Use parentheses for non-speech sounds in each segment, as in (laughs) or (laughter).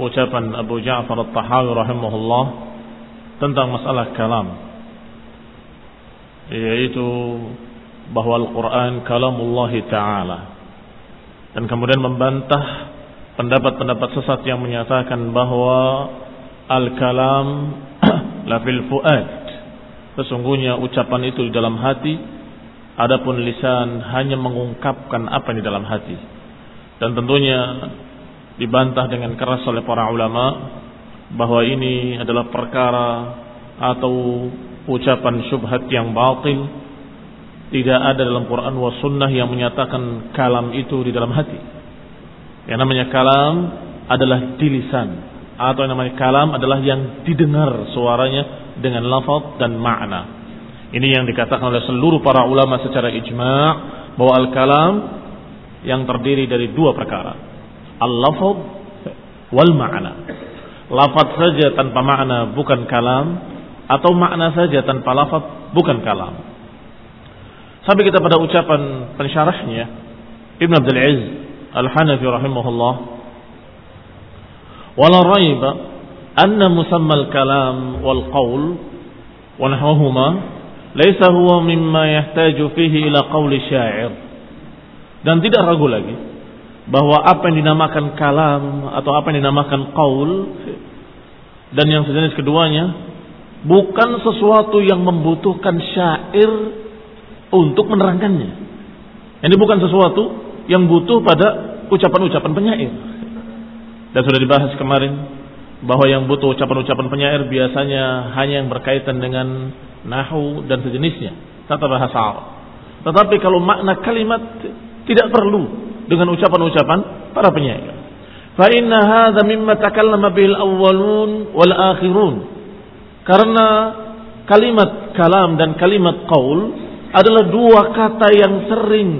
ucapan Abu Ja'far At-Tahawi rahimahullah tentang masalah kalam. Yaitu bahwa Al-Qur'an kalamullah taala. Dan kemudian membantah pendapat-pendapat sesat yang menyatakan bahwa al-kalam (clears throat) la fil fuad. Sesungguhnya ucapan itu di dalam hati Adapun lisan hanya mengungkapkan apa di dalam hati. Dan tentunya dibantah dengan keras oleh para ulama bahwa ini adalah perkara atau ucapan syubhat yang batil. Tidak ada dalam Quran wa sunnah yang menyatakan kalam itu di dalam hati. Yang namanya kalam adalah di lisan atau yang namanya kalam adalah yang didengar suaranya dengan lafaz dan makna. Ini yang dikatakan oleh seluruh para ulama secara ijma' bahwa al-kalam yang terdiri dari dua perkara. Al-lafaz wal ma'na. Lafaz saja tanpa makna bukan kalam atau makna saja tanpa lafaz bukan kalam. Sampai kita pada ucapan pensyarahnya Ibn Abdul Aziz Al-Hanafi rahimahullah wala raiba anna musamma al-kalam wal qaul wa nahwahuma laisa huwa mimma yahtaju fihi ila qawli syair. Dan tidak ragu lagi bahwa apa yang dinamakan kalam atau apa yang dinamakan qaul dan yang sejenis keduanya bukan sesuatu yang membutuhkan syair untuk menerangkannya. Ini bukan sesuatu yang butuh pada ucapan-ucapan penyair. Dan sudah dibahas kemarin bahwa yang butuh ucapan-ucapan penyair biasanya hanya yang berkaitan dengan nahu dan sejenisnya, tata bahasa Arab. Tetapi kalau makna kalimat tidak perlu dengan ucapan-ucapan para penyair. Fa inna hadza mimma takallama bil awwalun wal akhirun. Karena kalimat kalam dan kalimat qaul adalah dua kata yang sering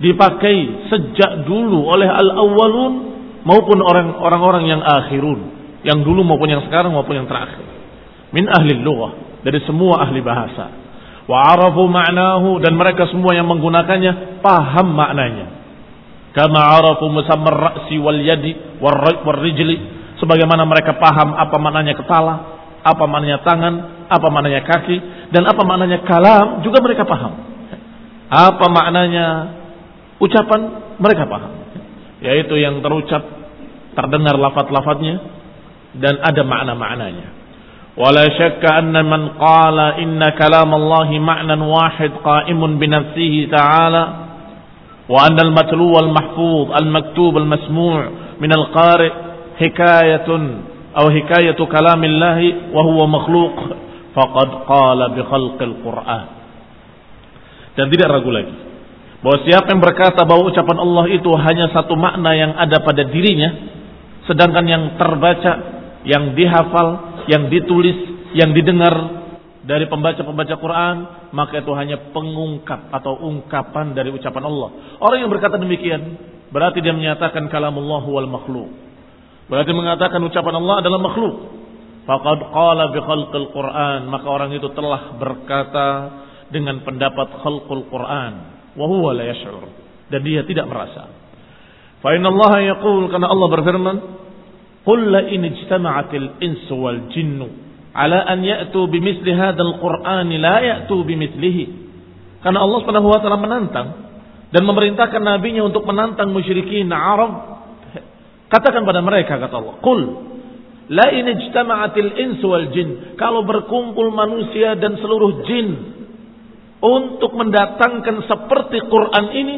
dipakai sejak dulu oleh al-awwalun maupun orang-orang yang akhirun, yang dulu maupun yang sekarang maupun yang terakhir. Min ahli lughah dari semua ahli bahasa. Wa arafu ma'nahu dan mereka semua yang menggunakannya paham maknanya. Kama arafu musammar ra'si wal yadi wal rijli sebagaimana mereka paham apa maknanya kepala, apa maknanya tangan, apa maknanya kaki dan apa maknanya kalam juga mereka paham. Apa maknanya ucapan mereka paham. Yaitu yang terucap terdengar lafaz-lafaznya dan ada makna-maknanya. ولا شك أن من قال إن كلام الله معنى واحد قائم بنفسه تعالى وأن المتلو المحفوظ المكتوب المسموع من القارئ حكاية أو حكاية كلام الله وهو مخلوق فقد قال بخلق القرآن dan tidak ragu lagi bahwa siapa yang berkata bahwa ucapan Allah itu hanya satu makna yang ada pada dirinya sedangkan yang terbaca yang dihafal yang ditulis yang didengar dari pembaca-pembaca Quran maka itu hanya pengungkap atau ungkapan dari ucapan Allah. Orang yang berkata demikian berarti dia menyatakan kalamullah wal makhluk berarti mengatakan ucapan Allah adalah makhluk. Faqad qala bi khalqil Quran maka orang itu telah berkata dengan pendapat khalqul Quran. Wa huwa la yash'ur. Dan dia tidak merasa. Fa Allah yaqul karena Allah berfirman qul la in ijtama'atil insu wal jinnu ala an ya'tu bimithli hadzal Qur'an la ya'tu bimithlihi karena Allah Subhanahu wa taala menantang dan memerintahkan nabinya untuk menantang musyrikin Arab katakan pada mereka kata Allah qul La in ijtama'atil insu wal jin. Kalau berkumpul manusia dan seluruh jin untuk mendatangkan seperti Quran ini,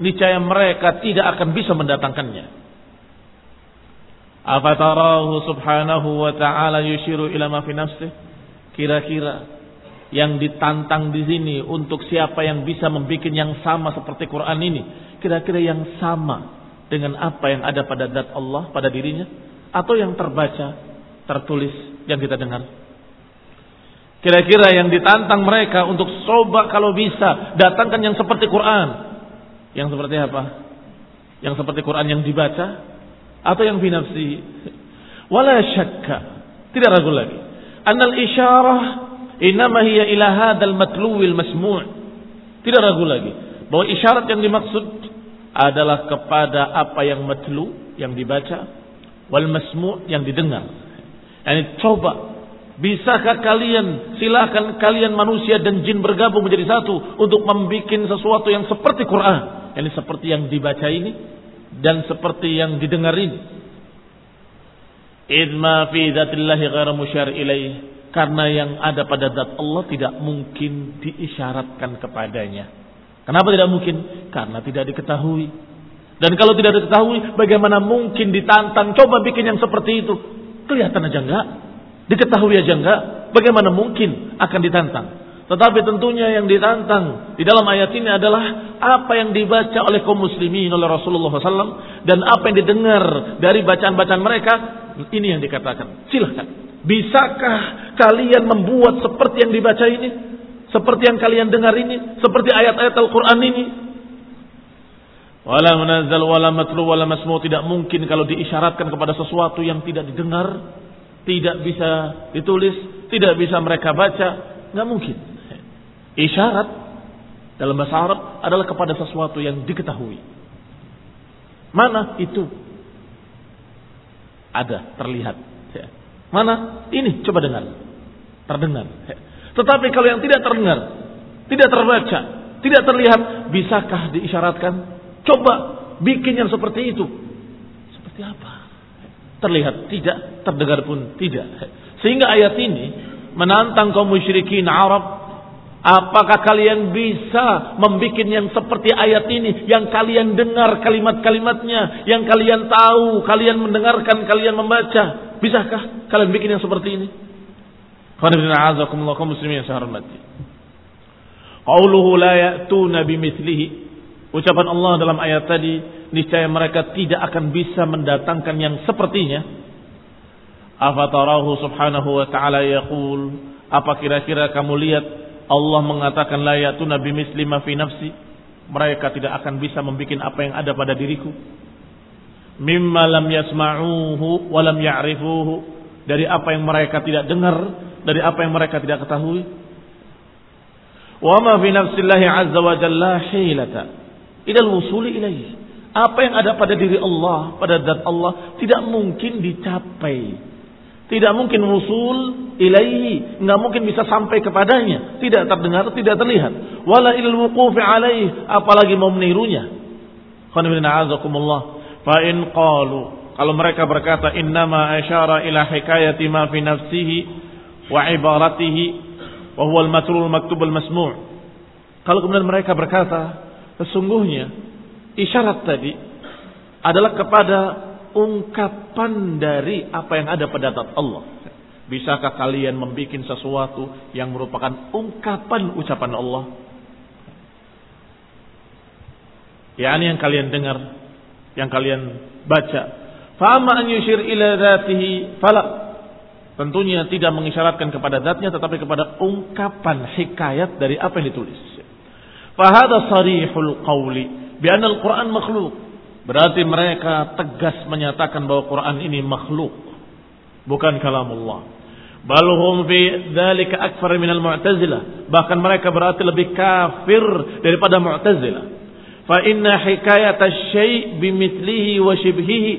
niscaya mereka tidak akan bisa mendatangkannya. Afatarahu subhanahu wa ta'ala yushiru ila ma fi nafsih? Kira-kira yang ditantang di sini untuk siapa yang bisa membuat yang sama seperti Quran ini, kira-kira yang sama dengan apa yang ada pada zat Allah pada dirinya atau yang terbaca, tertulis yang kita dengar? Kira-kira yang ditantang mereka untuk coba kalau bisa datangkan yang seperti Quran. Yang seperti apa? Yang seperti Quran yang dibaca atau yang binafsi. Wala syakka. Tidak ragu lagi. Annal isyarah inama hiya ila hadzal matluwil masmu'. Tidak ragu lagi bahwa isyarat yang dimaksud adalah kepada apa yang matlu yang dibaca wal masmu' yang didengar. Yani coba Bisakah kalian, silakan kalian manusia dan jin bergabung menjadi satu untuk membuat sesuatu yang seperti Quran. Ini seperti yang dibaca ini dan seperti yang didengar ini. Idma fi dzatillahi ghairu musyar ilaih. Karena yang ada pada zat Allah tidak mungkin diisyaratkan kepadanya. Kenapa tidak mungkin? Karena tidak diketahui. Dan kalau tidak diketahui, bagaimana mungkin ditantang? Coba bikin yang seperti itu. Kelihatan aja enggak. Diketahui aja enggak, bagaimana mungkin akan ditantang? Tetapi tentunya yang ditantang di dalam ayat ini adalah apa yang dibaca oleh kaum muslimin oleh Rasulullah SAW dan apa yang didengar dari bacaan-bacaan mereka. Ini yang dikatakan. Silahkan. Bisakah kalian membuat seperti yang dibaca ini? Seperti yang kalian dengar ini? Seperti ayat-ayat Al-Quran ini? Wala munazal wala matlu wala masmu tidak mungkin kalau diisyaratkan kepada sesuatu yang tidak didengar tidak bisa ditulis, tidak bisa mereka baca, nggak mungkin. Isyarat dalam bahasa Arab adalah kepada sesuatu yang diketahui. Mana itu? Ada, terlihat. Mana? Ini, coba dengar. Terdengar. Tetapi kalau yang tidak terdengar, tidak terbaca, tidak terlihat, bisakah diisyaratkan? Coba bikin yang seperti itu. Seperti apa? Terlihat tidak, terdengar pun tidak. Sehingga ayat ini menantang kaum musyrikin Arab Apakah kalian bisa membuat yang seperti ayat ini yang kalian dengar kalimat-kalimatnya, yang kalian tahu, kalian mendengarkan, kalian membaca? Bisakah kalian bikin yang seperti ini? Qauluhu la ya'tuna bimithlihi. Ucapan Allah dalam ayat tadi niscaya mereka tidak akan bisa mendatangkan yang sepertinya. Afatarahu subhanahu wa ta'ala yaqul, apa kira-kira kamu lihat Allah mengatakan la yatuna bimisli ma fi nafsi? Mereka tidak akan bisa membuat apa yang ada pada diriku. Mimma lam yasma'uhu wa lam ya'rifuhu. Dari apa yang mereka tidak dengar, dari apa yang mereka tidak ketahui. Wa ma fi nafsillahi azza wa jalla hilata ila al-wusuli ilaihi apa yang ada pada diri Allah, pada zat Allah tidak mungkin dicapai. Tidak mungkin musul ilaihi, enggak mungkin bisa sampai kepadanya, tidak terdengar, tidak terlihat. Wala ilal alaihi, apalagi mau menirunya. Fa in qalu, Kalau mereka berkata innama asyara ila hikayati ma fi nafsihi wa ibaratihi wa huwa al-matrul maktub al-masmu'. Kalau kemudian mereka berkata, sesungguhnya isyarat tadi adalah kepada ungkapan dari apa yang ada pada zat Allah. Bisakah kalian membuat sesuatu yang merupakan ungkapan ucapan Allah? Ya ini yang kalian dengar, yang kalian baca. Fama an yushir ila dhatihi fala. Tentunya tidak mengisyaratkan kepada zatnya tetapi kepada ungkapan hikayat dari apa yang ditulis. Fahada sarihul qawli bi anna al-Qur'an makhluk. Berarti mereka tegas menyatakan bahwa Quran ini makhluk, bukan kalamullah. Balhum fi dzalika akfar minal mu'tazilah. Bahkan mereka berarti lebih kafir daripada mu'tazilah. Fa inna hikayat syai' bimithlihi wa shibhihi.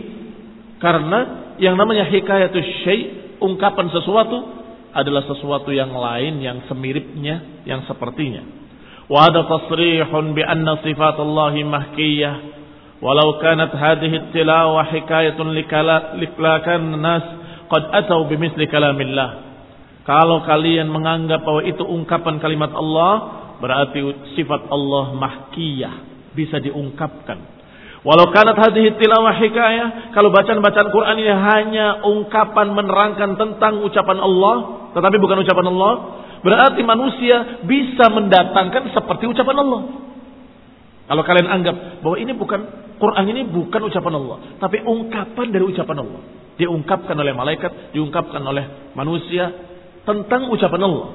Karena yang namanya hikayat syai' ungkapan sesuatu adalah sesuatu yang lain yang semiripnya, yang sepertinya. Wa ada tasrihun bi anna sifatullahi mahkiyah. Walau kanat hadhihi tilawah hikayatun liklakan nas qad atau bimithli kalamillah. Kalau kalian menganggap bahwa itu ungkapan kalimat Allah, berarti sifat Allah mahkiyah, bisa diungkapkan. Walau kanat hadhihi tilawah hikayah, kalau bacaan-bacaan Quran ini hanya ungkapan menerangkan tentang ucapan Allah, tetapi bukan ucapan Allah, berarti manusia bisa mendatangkan seperti ucapan Allah. Kalau kalian anggap bahwa ini bukan Quran ini bukan ucapan Allah, tapi ungkapan dari ucapan Allah diungkapkan oleh malaikat, diungkapkan oleh manusia tentang ucapan Allah.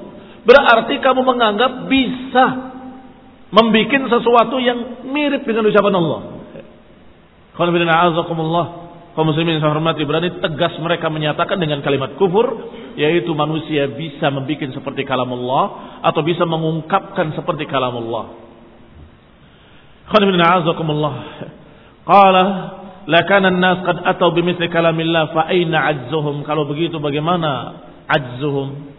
Berarti kamu menganggap bisa membuat sesuatu yang mirip dengan ucapan Allah. Kalau kaum muslimin yang hormati berani tegas mereka menyatakan dengan kalimat kufur yaitu manusia bisa membuat seperti kalam Allah atau bisa mengungkapkan seperti kalam Allah. Azakumullah. Qala lakana nas qad atau bimithli kalamillah fa aina ajzuhum? Kalau begitu bagaimana ajzuhum?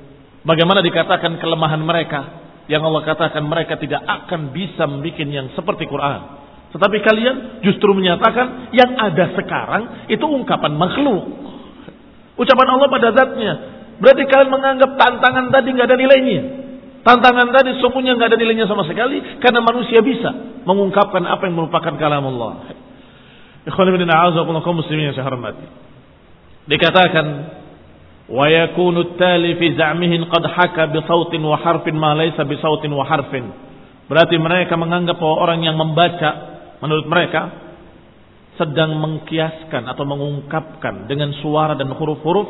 Bagaimana dikatakan kelemahan mereka? Yang Allah katakan mereka tidak akan bisa membuat yang seperti Quran. Tetapi kalian justru menyatakan yang ada sekarang itu ungkapan makhluk. Ucapan Allah pada zatnya. Berarti kalian menganggap tantangan tadi nggak ada nilainya tantangan tadi semuanya nggak ada nilainya sama sekali karena manusia bisa mengungkapkan apa yang merupakan kalam Allah muslimin yang saya hormati. Dikatakan wa yakunu tali fi za'mihin qad haka bi sautin wa harfin ma laysa bi sautin wa harfin. Berarti mereka menganggap bahwa orang yang membaca menurut mereka sedang mengkiaskan atau mengungkapkan dengan suara dan huruf-huruf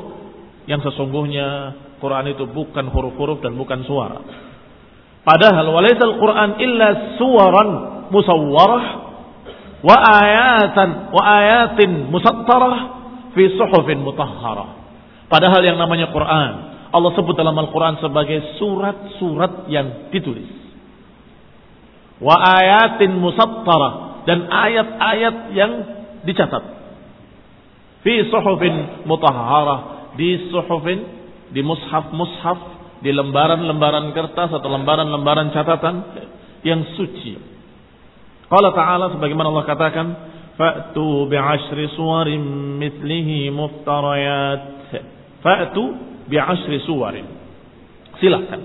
yang sesungguhnya Quran itu bukan huruf-huruf dan bukan suara. Padahal walaisal Quran illa suwaran musawwarah wa ayatan wa ayatin musattarah fi suhufin mutahharah. Padahal yang namanya Quran, Allah sebut dalam Al-Quran sebagai surat-surat yang ditulis. Wa ayatin musattarah dan ayat-ayat yang dicatat. Fi suhufin mutahharah, di suhufin, di mushaf-mushaf, di lembaran-lembaran kertas atau lembaran-lembaran catatan yang suci Qala ta'ala sebagaimana Allah katakan, "Fa'tu bi'ashri suwarin mithlihi muftarayat." Fa'tu bi'ashri suwarin. Silakan.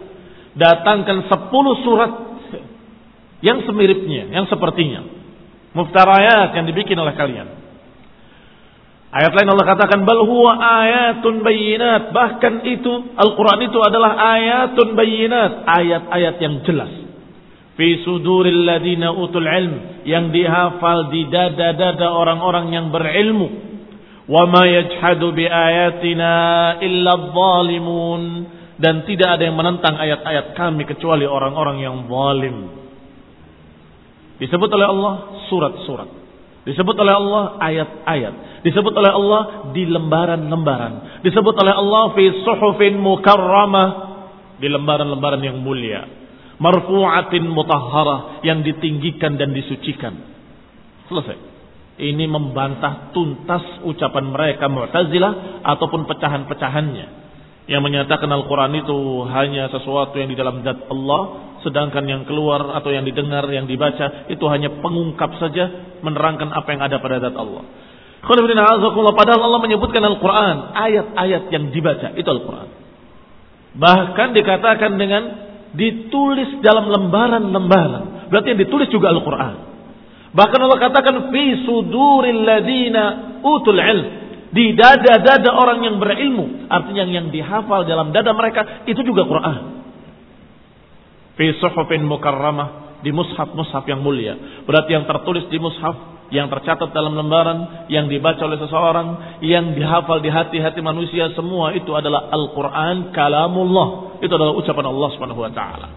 Datangkan sepuluh surat yang semiripnya, yang sepertinya. Muftarayat yang dibikin oleh kalian. Ayat lain Allah katakan bal huwa ayatun bayyinat. Bahkan itu Al-Qur'an itu adalah ayatun bayyinat, ayat-ayat yang jelas. Fi suduril ladina utul ilm. Yang dihafal di dada-dada orang-orang yang berilmu. Wa ma yajhadu bi ayatina illa zalimun. Dan tidak ada yang menentang ayat-ayat kami kecuali orang-orang yang zalim. Disebut oleh Allah surat-surat. Disebut oleh Allah ayat-ayat disebut oleh Allah di lembaran-lembaran disebut oleh Allah fi suhufin mukarramah di lembaran-lembaran yang mulia marfu'atin mutahharah yang ditinggikan dan disucikan. Selesai. Ini membantah tuntas ucapan mereka Mu'tazilah ataupun pecahan-pecahannya yang menyatakan Al-Quran itu hanya sesuatu yang di dalam zat Allah, sedangkan yang keluar atau yang didengar, yang dibaca itu hanya pengungkap saja menerangkan apa yang ada pada zat Allah. Padahal Allah menyebutkan Al-Quran. Ayat-ayat yang dibaca. Itu Al-Quran. Bahkan dikatakan dengan ditulis dalam lembaran-lembaran. Berarti yang ditulis juga Al-Quran. Bahkan Allah katakan fi suduril ladina utul ilm. Di dada-dada orang yang berilmu. Artinya yang dihafal dalam dada mereka itu juga Quran. Fi suhufin mukarramah. Di mushaf-mushaf yang mulia. Berarti yang tertulis di mushaf. Yang tercatat dalam lembaran. Yang dibaca oleh seseorang. Yang dihafal di hati-hati manusia. Semua itu adalah Al-Quran. Kalamullah. Itu adalah ucapan Allah subhanahu wa ta'ala.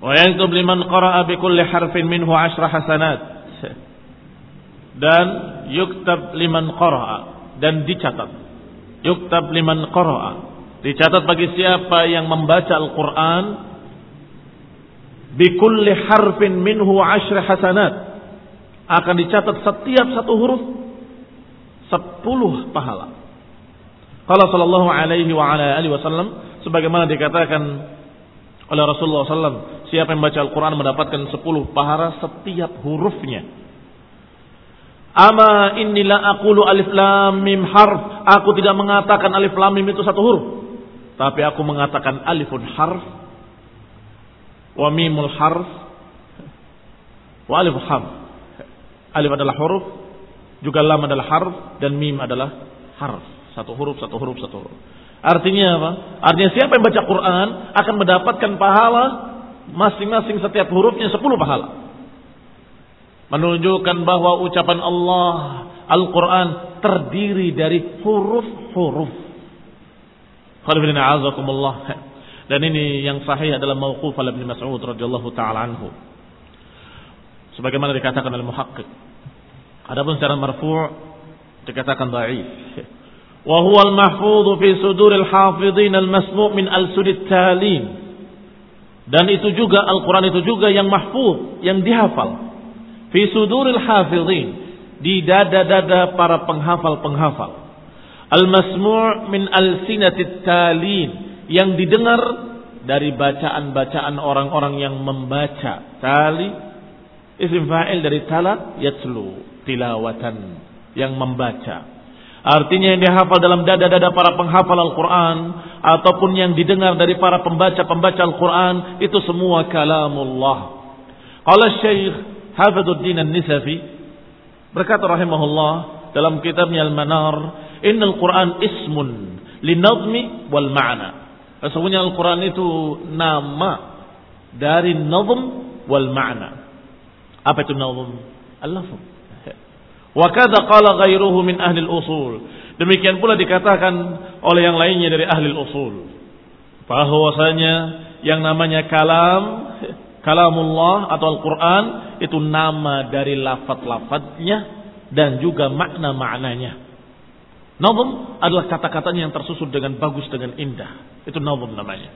Wa yaktub liman qara'a bi kulli harfin minhu ashra hasanat. Dan yuktab liman qara'a dan dicatat. Yuktab liman qara'a. Dicatat bagi siapa yang membaca Al-Qur'an bi kulli harfin minhu ashra hasanat. Akan dicatat setiap satu huruf sepuluh pahala. Kalau sallallahu alaihi wa ala alihi wasallam sebagaimana dikatakan oleh Rasulullah SAW. Siapa yang baca Al-Quran mendapatkan 10 pahala setiap hurufnya. Ama inilah aqulu alif lam mim harf. Aku tidak mengatakan alif lam mim itu satu huruf. Tapi aku mengatakan alifun harf. Wa mimul harf. Wa alif harf. Alif adalah huruf. Juga lam adalah harf. Dan mim adalah harf. Satu huruf, satu huruf, satu huruf. Artinya apa? Artinya siapa yang baca Quran akan mendapatkan pahala masing-masing setiap hurufnya sepuluh pahala. Menunjukkan bahwa ucapan Allah Al-Quran terdiri dari huruf-huruf. Dan ini yang sahih adalah mauquf ala Ibnu Mas'ud radhiyallahu taala anhu. Sebagaimana dikatakan oleh muhaqqiq. Adapun secara marfu' dikatakan dhaif. Wa huwa al-mahfuz fi sudur al-hafidhin al-masmu' min al-sudit talin. Dan itu juga Al-Qur'an itu juga yang mahfuz, yang dihafal. Fi suduril hafidhin di dada-dada para penghafal-penghafal. Al-masmu' min al-sinatit talin yang didengar dari bacaan-bacaan orang-orang yang membaca. Tali. Isim fa'il dari talat yatslu. Tilawatan. Yang membaca. Artinya yang dihafal dalam dada-dada para penghafal Al-Quran. Ataupun yang didengar dari para pembaca-pembaca Al-Quran. Itu semua kalamullah. Qala Syekh Hafiduddin An-Nisafi. Berkata rahimahullah. Dalam kitabnya Al-Manar. Inna Al-Quran ismun. Linadmi wal ma'na. Sesungguhnya Al-Quran itu nama. Dari nazm wal ma'na. Apa itu nazm? Al-lafz. Wa kadza qala ghairuhu min ahli usul. Demikian pula dikatakan oleh yang lainnya dari ahli usul. Bahwasanya yang namanya kalam, kalamullah atau Al-Qur'an itu nama dari lafaz-lafaznya dan juga makna-maknanya. Nazm adalah kata-katanya yang tersusun dengan bagus dengan indah. Itu nazm namanya.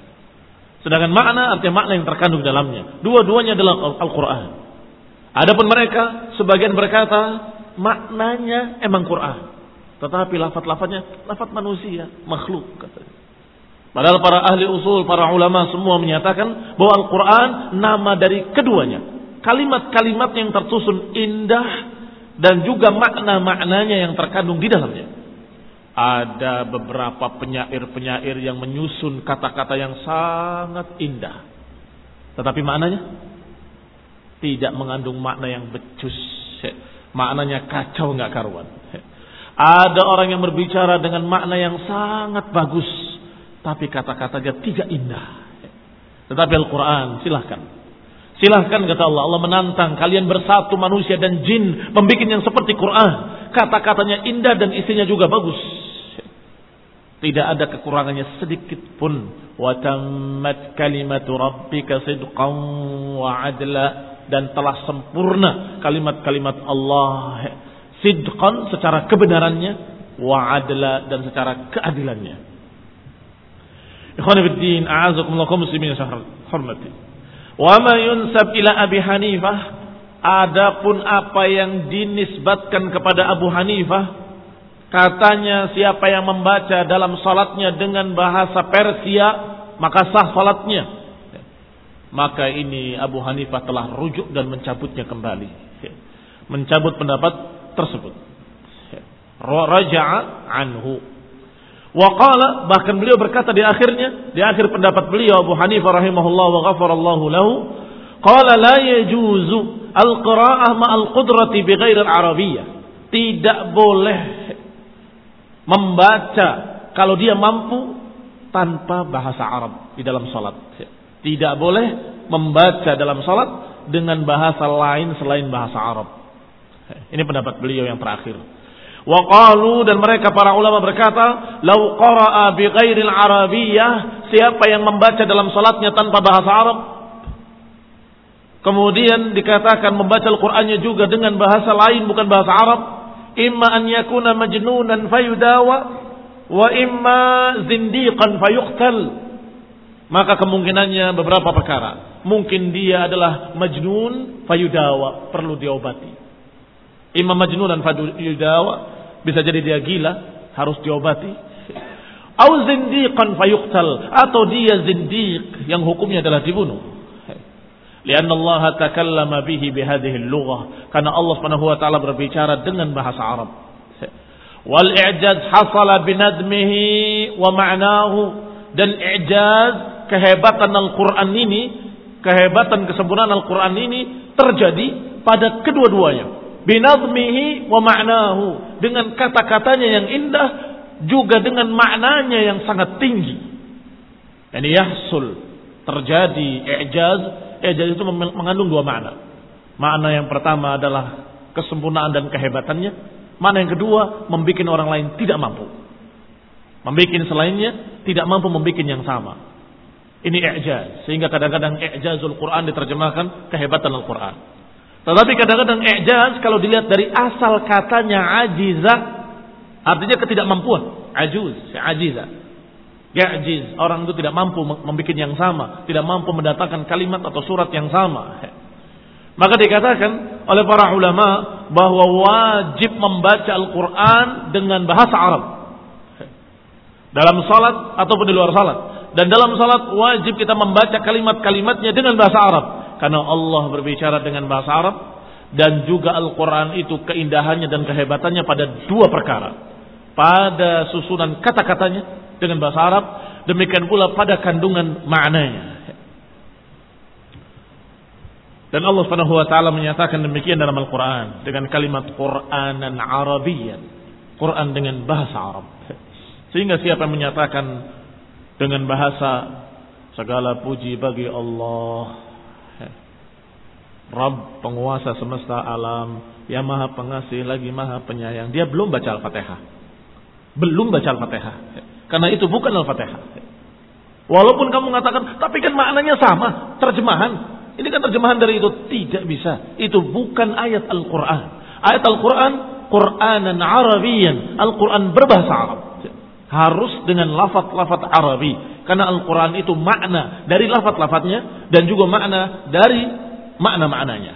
Sedangkan makna artinya makna yang terkandung dalamnya. Dua-duanya adalah Al-Qur'an. Adapun mereka sebagian berkata maknanya emang Quran. Tetapi lafat-lafatnya lafat manusia, makhluk katanya. Padahal para ahli usul, para ulama semua menyatakan bahwa Al-Quran nama dari keduanya. Kalimat-kalimat yang tersusun indah dan juga makna-maknanya yang terkandung di dalamnya. Ada beberapa penyair-penyair yang menyusun kata-kata yang sangat indah. Tetapi maknanya tidak mengandung makna yang becus Maknanya kacau nggak karuan. Ada orang yang berbicara dengan makna yang sangat bagus. Tapi kata-katanya tidak indah. Tetapi Al-Quran silahkan. Silahkan kata Allah. Allah menantang kalian bersatu manusia dan jin. Membikin yang seperti Quran. Kata-katanya indah dan isinya juga bagus. Tidak ada kekurangannya sedikit pun. Watammat kalimatu rabbika sidqan wa adla dan telah sempurna kalimat-kalimat Allah sidqan secara kebenarannya wa adla dan secara keadilannya. Ikhwan fillah, a'azakumullah kaum muslimin hormati. Wa ma yunsab ila Abi Hanifah adapun apa yang dinisbatkan kepada Abu Hanifah katanya siapa yang membaca dalam salatnya dengan bahasa Persia maka sah salatnya maka ini Abu Hanifah telah rujuk dan mencabutnya kembali. mencabut pendapat tersebut. Raja'a anhu. Wa qala bahkan beliau berkata di akhirnya, di akhir pendapat beliau Abu Hanifah rahimahullah wa ghafarallahu lahu, qala la yajuzu al-qira'ah ma'al qudrati bighairi al-arabiyyah. Tidak boleh membaca kalau dia mampu tanpa bahasa Arab di dalam salat. Tidak boleh membaca dalam salat dengan bahasa lain selain bahasa Arab. Ini pendapat beliau yang terakhir. Waqalu dan mereka para ulama berkata, "Lau qara'a bi ghairil arabiyyah, siapa yang membaca dalam salatnya tanpa bahasa Arab?" Kemudian dikatakan membaca Al-Qur'annya juga dengan bahasa lain bukan bahasa Arab, imma an yakuna majnunan fayudawa wa imma zindiqan fayuqtal. Maka kemungkinannya beberapa perkara. Mungkin dia adalah majnun fayudawa, perlu diobati. Imam majnun dan fayudawa bisa jadi dia gila, harus diobati. Au zindiqan fayuqtal atau dia zindiq yang hukumnya adalah dibunuh. Lian Allah takallama bihi bihadhihi lughah karena Allah Subhanahu wa taala berbicara dengan bahasa Arab. Wal i'jaz hasala binadmihi wa ma'nahu dan i'jaz kehebatan Al-Qur'an ini, kehebatan kesempurnaan Al-Qur'an ini terjadi pada kedua-duanya binazmihi wa ma'nahu dengan kata-katanya yang indah juga dengan maknanya yang sangat tinggi. Ini yahsul terjadi i'jaz, i'jaz itu mengandung dua makna. Makna yang pertama adalah kesempurnaan dan kehebatannya. Makna yang kedua membuat orang lain tidak mampu. Membuat selainnya tidak mampu membuat yang sama. Ini i'jaz. Sehingga kadang-kadang i'jazul Quran diterjemahkan kehebatan Al-Quran. Tetapi kadang-kadang i'jaz kalau dilihat dari asal katanya ajiza artinya ketidakmampuan. Ajuz, ajiza. Ya'jiz, orang itu tidak mampu membuat yang sama, tidak mampu mendatangkan kalimat atau surat yang sama. (laughs) Maka dikatakan oleh para ulama bahwa wajib membaca Al-Quran dengan bahasa Arab. (laughs) Dalam salat ataupun di luar salat. Dan dalam salat wajib kita membaca kalimat-kalimatnya dengan bahasa Arab karena Allah berbicara dengan bahasa Arab dan juga Al-Quran itu keindahannya dan kehebatannya pada dua perkara. Pada susunan kata-katanya dengan bahasa Arab, demikian pula pada kandungan maknanya. Dan Allah Subhanahu wa taala menyatakan demikian dalam Al-Qur'an dengan kalimat Qur'anan Arabiyyan. Quran dengan bahasa Arab. Sehingga siapa yang menyatakan dengan bahasa segala puji bagi Allah Rabb penguasa semesta alam yang maha pengasih lagi maha penyayang. Dia belum baca Al-Fatihah. Belum baca Al-Fatihah. Karena itu bukan Al-Fatihah. Walaupun kamu mengatakan, tapi kan maknanya sama. Terjemahan. Ini kan terjemahan dari itu. Tidak bisa. Itu bukan ayat Al-Quran. Ayat Al-Quran, Quranan Arabian. Al-Quran berbahasa Arab. Harus dengan lafat-lafat Arabi. Karena Al-Quran itu makna dari lafat-lafatnya. Dan juga makna dari makna-maknanya.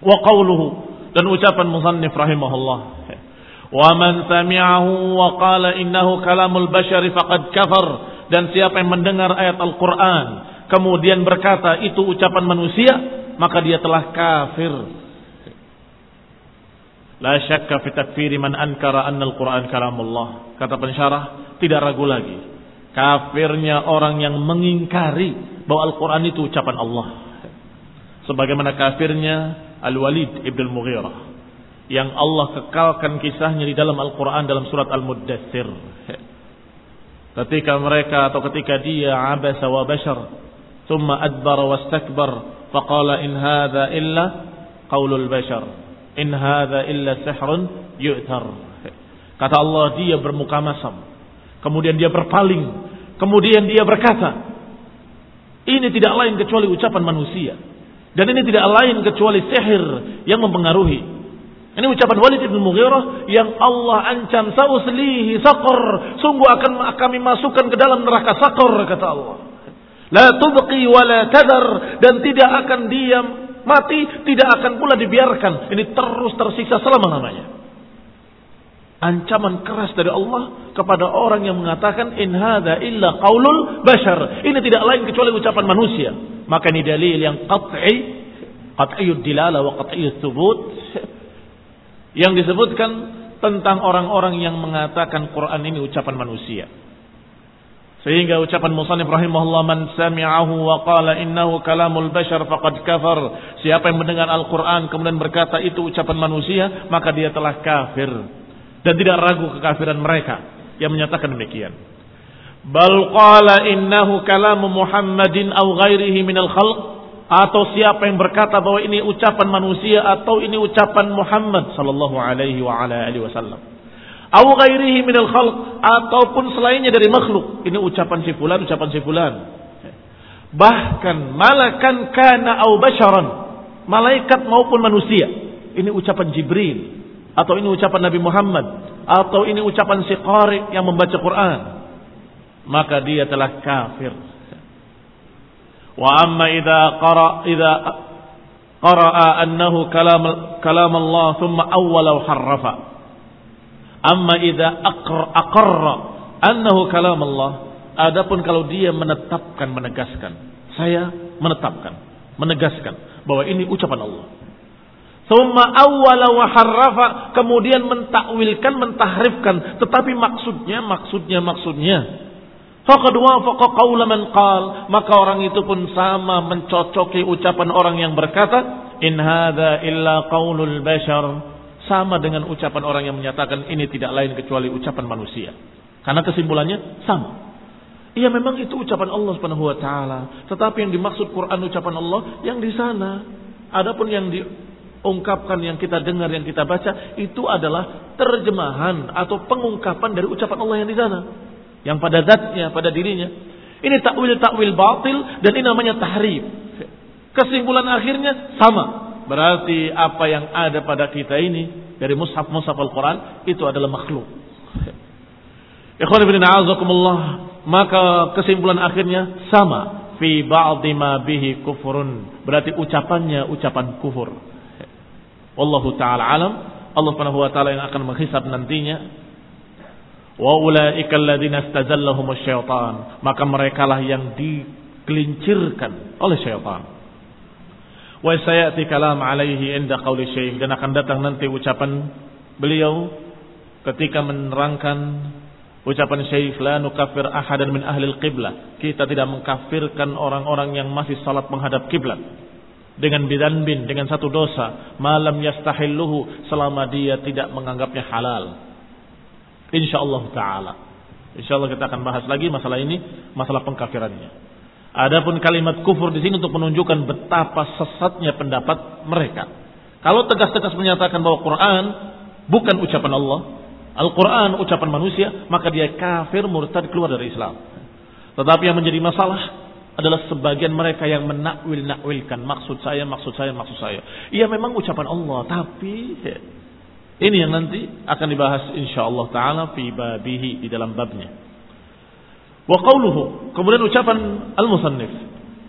Wa qawluhu dan ucapan musannif rahimahullah. Sami'ahu wa qala innahu kalamul bashari faqad kafar dan siapa yang mendengar ayat Al-Qur'an kemudian berkata itu ucapan manusia maka dia telah kafir. La syakka fi takfiri man ankara anna al-Qur'an kalamullah. Kata pensyarah, tidak ragu lagi. Kafirnya orang yang mengingkari bahwa Al-Qur'an itu ucapan Allah sebagaimana kafirnya Al-Walid ibn Mughirah yang Allah kekalkan kisahnya di dalam Al-Quran dalam surat Al-Muddathir ketika mereka atau ketika dia abasa wa bashar thumma adbara wastakbar faqala in hadha illa qaulul bashar. In hadha illa sihrun yu'thar. Kata Allah dia bermuka masam. Kemudian dia berpaling. Kemudian dia berkata ini tidak lain kecuali ucapan manusia. Dan ini tidak lain kecuali sihir yang mempengaruhi. Ini ucapan Walid bin Mughirah yang Allah ancam sauslihi saqar. Sungguh akan kami masukkan ke dalam neraka saqar kata Allah. La tubqi wa la tadar dan tidak akan diam mati, tidak akan pula dibiarkan. Ini terus tersiksa selama-lamanya. Ancaman keras dari Allah kepada orang yang mengatakan in hadza illa qaulul bashar. Ini tidak lain kecuali ucapan manusia. Maka ini dalil yang qat'i qat'iyud dilala wa qat'iyut thubut yang disebutkan tentang orang-orang yang mengatakan Quran ini ucapan manusia. Sehingga ucapan Musannif rahimahullah man sami'ahu wa qala innahu kalamul bashar faqad kafar. Siapa yang mendengar Al-Qur'an kemudian berkata itu ucapan manusia, maka dia telah kafir. Dan tidak ragu kekafiran mereka yang menyatakan demikian. Bal qala innahu kalamu Muhammadin aw ghairihi minal khalq atau siapa yang berkata bahwa ini ucapan manusia atau ini ucapan Muhammad sallallahu alaihi wa ala alihi wasallam Au ghairihi khalq ataupun selainnya dari makhluk. Ini ucapan si fulan, ucapan si fulan. Bahkan malakan kana au. Malaikat maupun manusia. Ini ucapan Jibril atau ini ucapan Nabi Muhammad atau ini ucapan si qari yang membaca Quran. Maka dia telah kafir. Wa amma idza qara idza qara'a annahu kalam kalam Allah thumma awwala harrafa Amma idza aqarra annahu kalam Allah. Adapun kalau dia menetapkan menegaskan, saya menetapkan, menegaskan bahwa ini ucapan Allah. Thumma awwala wa harrafa kemudian mentakwilkan, mentahrifkan, tetapi maksudnya, maksudnya, maksudnya. Faqad wafaqa qaula man qal, maka orang itu pun sama mencocoki ucapan orang yang berkata, in hadza illa qaulul bashar sama dengan ucapan orang yang menyatakan ini tidak lain kecuali ucapan manusia. Karena kesimpulannya sama. Iya memang itu ucapan Allah Subhanahu wa taala, tetapi yang dimaksud Quran ucapan Allah yang di sana. Adapun yang diungkapkan yang kita dengar yang kita baca itu adalah terjemahan atau pengungkapan dari ucapan Allah yang di sana. Yang pada zatnya, pada dirinya. Ini takwil-takwil batil dan ini namanya tahrif. Kesimpulan akhirnya sama Berarti apa yang ada pada kita ini dari mushaf-mushaf Al-Quran itu adalah makhluk. Ikhwan ibn. Maka kesimpulan akhirnya sama. Fi ba'di ma bihi kufurun. Berarti ucapannya ucapan kufur. Wallahu ta'ala alam. Allah subhanahu wa ta'ala yang akan menghisab nantinya. Wa ulaika alladhina istazallahum syaitan. Maka merekalah yang dikelincirkan oleh syaitan. Wa sayati kalam alaihi inda qawli syekh dan akan datang nanti ucapan beliau ketika menerangkan ucapan syekh la nukafir ahadan min ahli qiblah. Kita tidak mengkafirkan orang-orang yang masih salat menghadap kiblat dengan bidan bin dengan satu dosa. Malam yastahilluhu. Selama dia tidak menganggapnya halal insyaallah taala insyaallah kita akan bahas lagi masalah ini masalah pengkafirannya Adapun kalimat kufur di sini untuk menunjukkan betapa sesatnya pendapat mereka. Kalau tegas-tegas menyatakan bahwa Quran bukan ucapan Allah, Al-Quran ucapan manusia, maka dia kafir murtad keluar dari Islam. Tetapi yang menjadi masalah adalah sebagian mereka yang menakwil-nakwilkan maksud saya, maksud saya, maksud saya. Iya memang ucapan Allah, tapi ini yang nanti akan dibahas insyaallah taala fi babihi di dalam babnya. Wa qawluhu, kemudian ucapan al-musannif,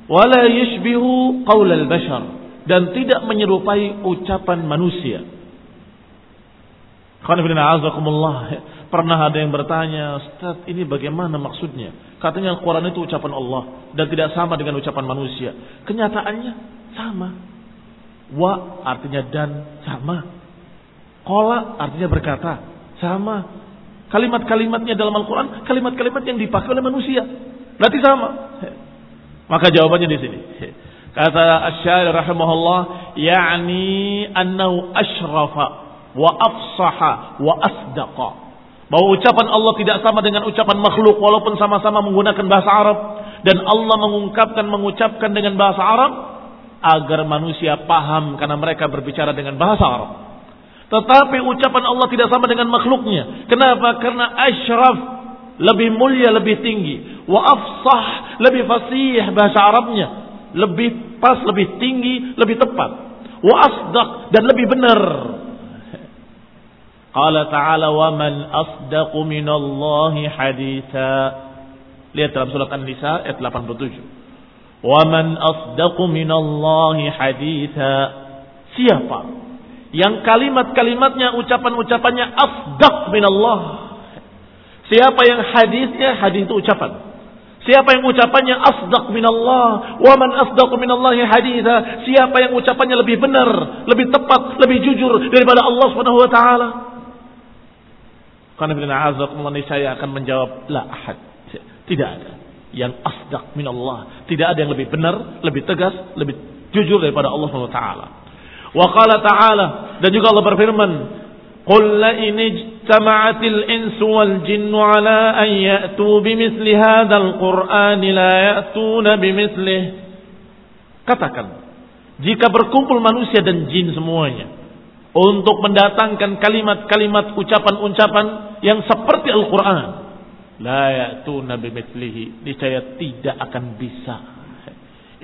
wala yashbihu qaul al-bashar dan tidak menyerupai ucapan manusia. Pernah ada yang bertanya, Ustaz ini bagaimana maksudnya? Katanya Al-Quran itu ucapan Allah dan tidak sama dengan ucapan manusia. Kenyataannya sama. Wa artinya dan sama. Kola artinya berkata sama. Kalimat-kalimatnya dalam Al-Quran, kalimat-kalimat yang dipakai oleh manusia. Berarti sama. Maka jawabannya di sini. Kata Asy-Syair rahimahullah, yakni annahu asyrafa wa afsaha wa asdaqa. Bahwa ucapan Allah tidak sama dengan ucapan makhluk walaupun sama-sama menggunakan bahasa Arab dan Allah mengungkapkan mengucapkan dengan bahasa Arab agar manusia paham karena mereka berbicara dengan bahasa Arab. Tetapi ucapan Allah tidak sama dengan makhluknya. Kenapa? Karena asyraf lebih mulia, lebih tinggi. Wa afsah lebih fasih bahasa Arabnya. Lebih pas, lebih tinggi, lebih tepat. Wa asdaq dan lebih benar. (laughs) Qala ta'ala wa man asdaqu minallahi haditha. Lihat dalam surat An-Nisa ayat 87. Wa man asdaqu minallahi haditha. Siapa yang kalimat-kalimatnya, ucapan-ucapannya afdaq min Allah. Siapa yang hadisnya, hadis itu ucapan. Siapa yang ucapannya asdaq minallah, wa man asdaqu minallahi haditha. Siapa yang ucapannya lebih benar, lebih tepat, lebih jujur daripada Allah Subhanahu wa taala? Karena bin azakumullah saya akan menjawab la ahad. Tidak ada yang asdaq minallah. Tidak ada yang lebih benar, lebih tegas, lebih jujur daripada Allah Subhanahu wa taala. Wa qala ta'ala dan juga Allah berfirman, "Qul la in ijtama'atil insu wal jinnu 'ala an ya'tu bimithli hadzal Qur'an la ya'tuna bimithlihi." Katakan, jika berkumpul manusia dan jin semuanya untuk mendatangkan kalimat-kalimat ucapan-ucapan yang seperti Al-Qur'an, la ya'tuna bimithlihi, niscaya tidak akan bisa.